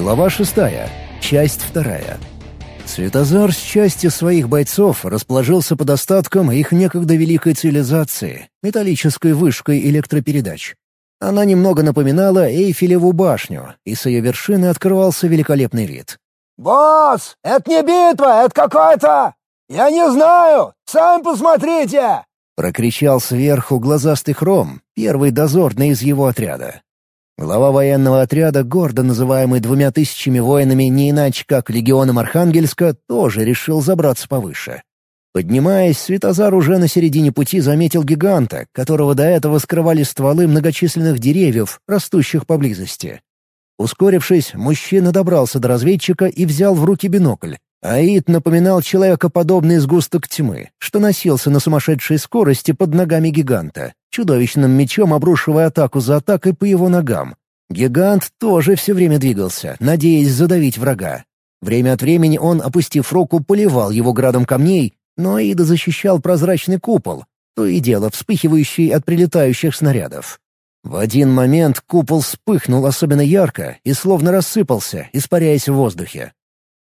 Глава шестая. Часть вторая. Светозар с частью своих бойцов расположился под остатком их некогда великой цивилизации — металлической вышкой электропередач. Она немного напоминала Эйфелеву башню, и с ее вершины открывался великолепный вид. «Босс, это не битва, это какое-то... Я не знаю! Сами посмотрите!» Прокричал сверху глазастый хром, первый дозорный из его отряда. Глава военного отряда, гордо называемый двумя тысячами воинами не иначе как легионом Архангельска, тоже решил забраться повыше. Поднимаясь, Светозар уже на середине пути заметил гиганта, которого до этого скрывали стволы многочисленных деревьев, растущих поблизости. Ускорившись, мужчина добрался до разведчика и взял в руки бинокль. Аид напоминал человекоподобный сгусток тьмы, что носился на сумасшедшей скорости под ногами гиганта, чудовищным мечом обрушивая атаку за атакой по его ногам. Гигант тоже все время двигался, надеясь задавить врага. Время от времени он, опустив руку, поливал его градом камней, но Аида защищал прозрачный купол, то и дело вспыхивающий от прилетающих снарядов. В один момент купол вспыхнул особенно ярко и словно рассыпался, испаряясь в воздухе.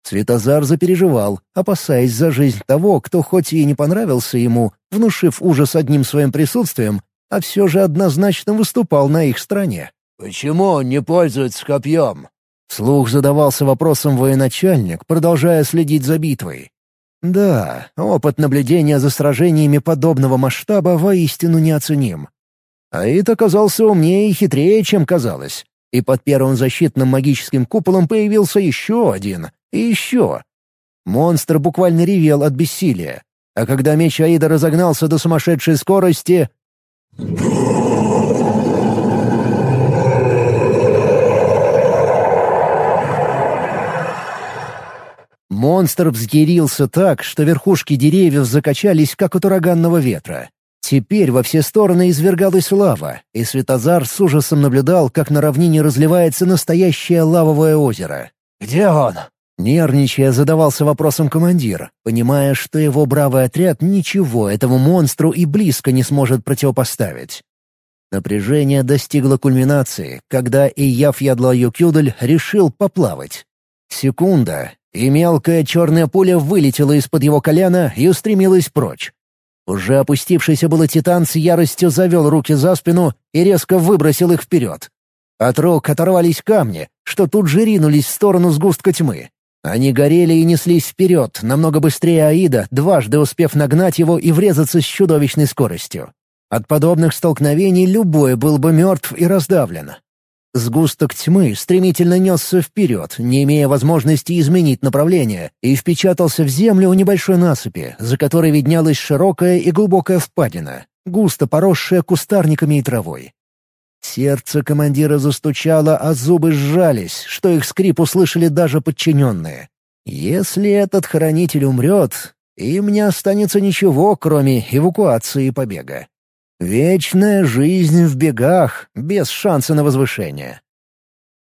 Светозар запереживал, опасаясь за жизнь того, кто хоть и не понравился ему, внушив ужас одним своим присутствием, а все же однозначно выступал на их стороне. «Почему он не пользуется копьем?» Вслух задавался вопросом военачальник, продолжая следить за битвой. Да, опыт наблюдения за сражениями подобного масштаба воистину неоценим. Аид оказался умнее и хитрее, чем казалось. И под первым защитным магическим куполом появился еще один, и еще. Монстр буквально ревел от бессилия. А когда меч Аида разогнался до сумасшедшей скорости... Монстр взъярился так, что верхушки деревьев закачались, как от ураганного ветра. Теперь во все стороны извергалась лава, и Светозар с ужасом наблюдал, как на равнине разливается настоящее лавовое озеро. «Где он?» Нервничая, задавался вопросом командир, понимая, что его бравый отряд ничего этому монстру и близко не сможет противопоставить. Напряжение достигло кульминации, когда Ияф Ядло-Юкюдль решил поплавать. Секунда, и мелкая черная пуля вылетела из-под его колена и устремилась прочь. Уже опустившийся было титан с яростью завел руки за спину и резко выбросил их вперед. От рук оторвались камни, что тут же ринулись в сторону сгустка тьмы. Они горели и неслись вперед, намного быстрее Аида, дважды успев нагнать его и врезаться с чудовищной скоростью. От подобных столкновений любой был бы мертв и раздавлен. Сгусток тьмы стремительно несся вперед, не имея возможности изменить направление, и впечатался в землю у небольшой насыпи, за которой виднелась широкая и глубокая впадина, густо поросшая кустарниками и травой. Сердце командира застучало, а зубы сжались, что их скрип услышали даже подчиненные. Если этот хранитель умрет, им не останется ничего, кроме эвакуации и побега. Вечная жизнь в бегах, без шанса на возвышение.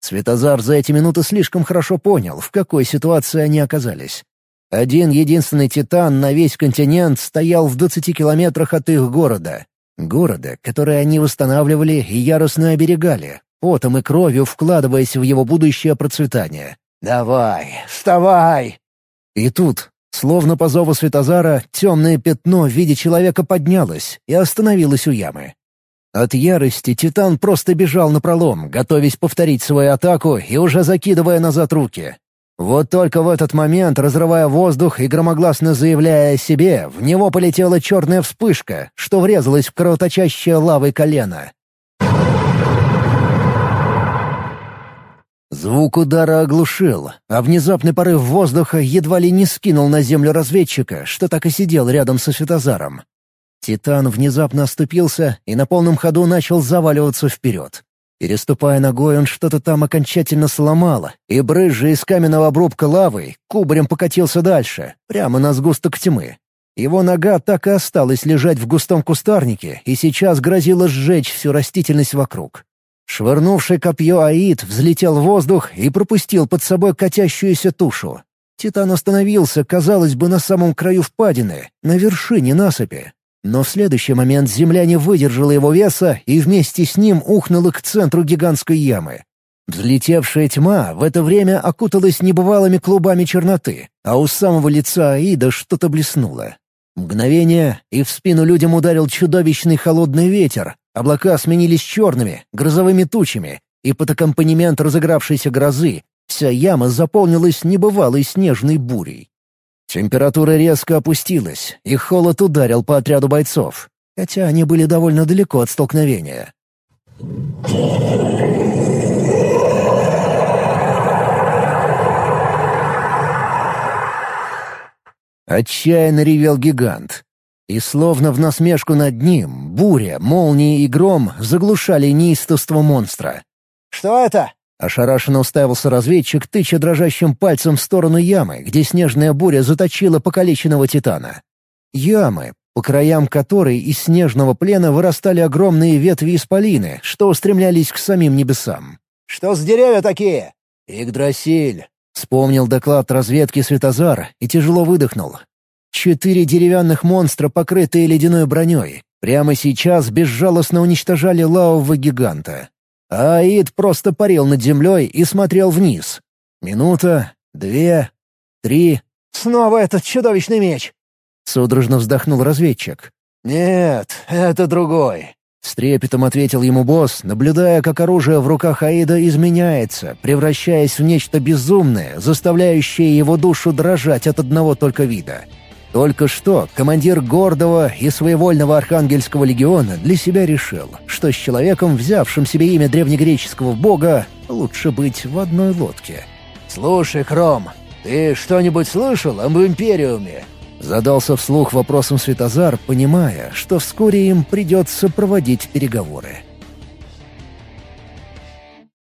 Светозар за эти минуты слишком хорошо понял, в какой ситуации они оказались. Один единственный титан на весь континент стоял в 20 километрах от их города. Города, который они восстанавливали и яростно оберегали, потом и кровью вкладываясь в его будущее процветание. «Давай, вставай!» И тут, словно по зову Светозара, темное пятно в виде человека поднялось и остановилось у ямы. От ярости Титан просто бежал напролом, готовясь повторить свою атаку и уже закидывая назад руки. Вот только в этот момент, разрывая воздух и громогласно заявляя о себе, в него полетела черная вспышка, что врезалась в кровоточащее лавой колено. Звук удара оглушил, а внезапный порыв воздуха едва ли не скинул на землю разведчика, что так и сидел рядом со Светозаром. Титан внезапно оступился и на полном ходу начал заваливаться вперед. Переступая ногой, он что-то там окончательно сломало, и брызжа из каменного обрубка лавы кубарем покатился дальше, прямо на сгусток тьмы. Его нога так и осталась лежать в густом кустарнике и сейчас грозила сжечь всю растительность вокруг. Швырнувший копье Аид взлетел в воздух и пропустил под собой катящуюся тушу. Титан остановился, казалось бы, на самом краю впадины, на вершине насыпи, но в следующий момент земля не выдержала его веса и вместе с ним ухнула к центру гигантской ямы. Взлетевшая тьма в это время окуталась небывалыми клубами черноты, а у самого лица Аида что-то блеснуло. Мгновение, и в спину людям ударил чудовищный холодный ветер. Облака сменились черными, грозовыми тучами, и под аккомпанемент разыгравшейся грозы вся яма заполнилась небывалой снежной бурей. Температура резко опустилась, и холод ударил по отряду бойцов, хотя они были довольно далеко от столкновения. Отчаянно ревел гигант. И словно в насмешку над ним, буря, молнии и гром заглушали неистовство монстра. «Что это?» — ошарашенно уставился разведчик, тыча дрожащим пальцем в сторону ямы, где снежная буря заточила покалеченного титана. Ямы, по краям которой из снежного плена вырастали огромные ветви исполины, что устремлялись к самим небесам. «Что за деревья такие?» «Игдрасиль», — вспомнил доклад разведки Светозар и тяжело выдохнул. Четыре деревянных монстра, покрытые ледяной броней, прямо сейчас безжалостно уничтожали лавового гиганта. А Аид просто парил над землей и смотрел вниз. Минута, две, три. «Снова этот чудовищный меч!» Судорожно вздохнул разведчик. «Нет, это другой». С трепетом ответил ему босс, наблюдая, как оружие в руках Аида изменяется, превращаясь в нечто безумное, заставляющее его душу дрожать от одного только вида. Только что командир гордого и своевольного Архангельского легиона для себя решил, что с человеком, взявшим себе имя древнегреческого бога, лучше быть в одной лодке. «Слушай, Кром, ты что-нибудь слышал об Империуме?» Задался вслух вопросом Светозар, понимая, что вскоре им придется проводить переговоры.